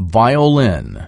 violin.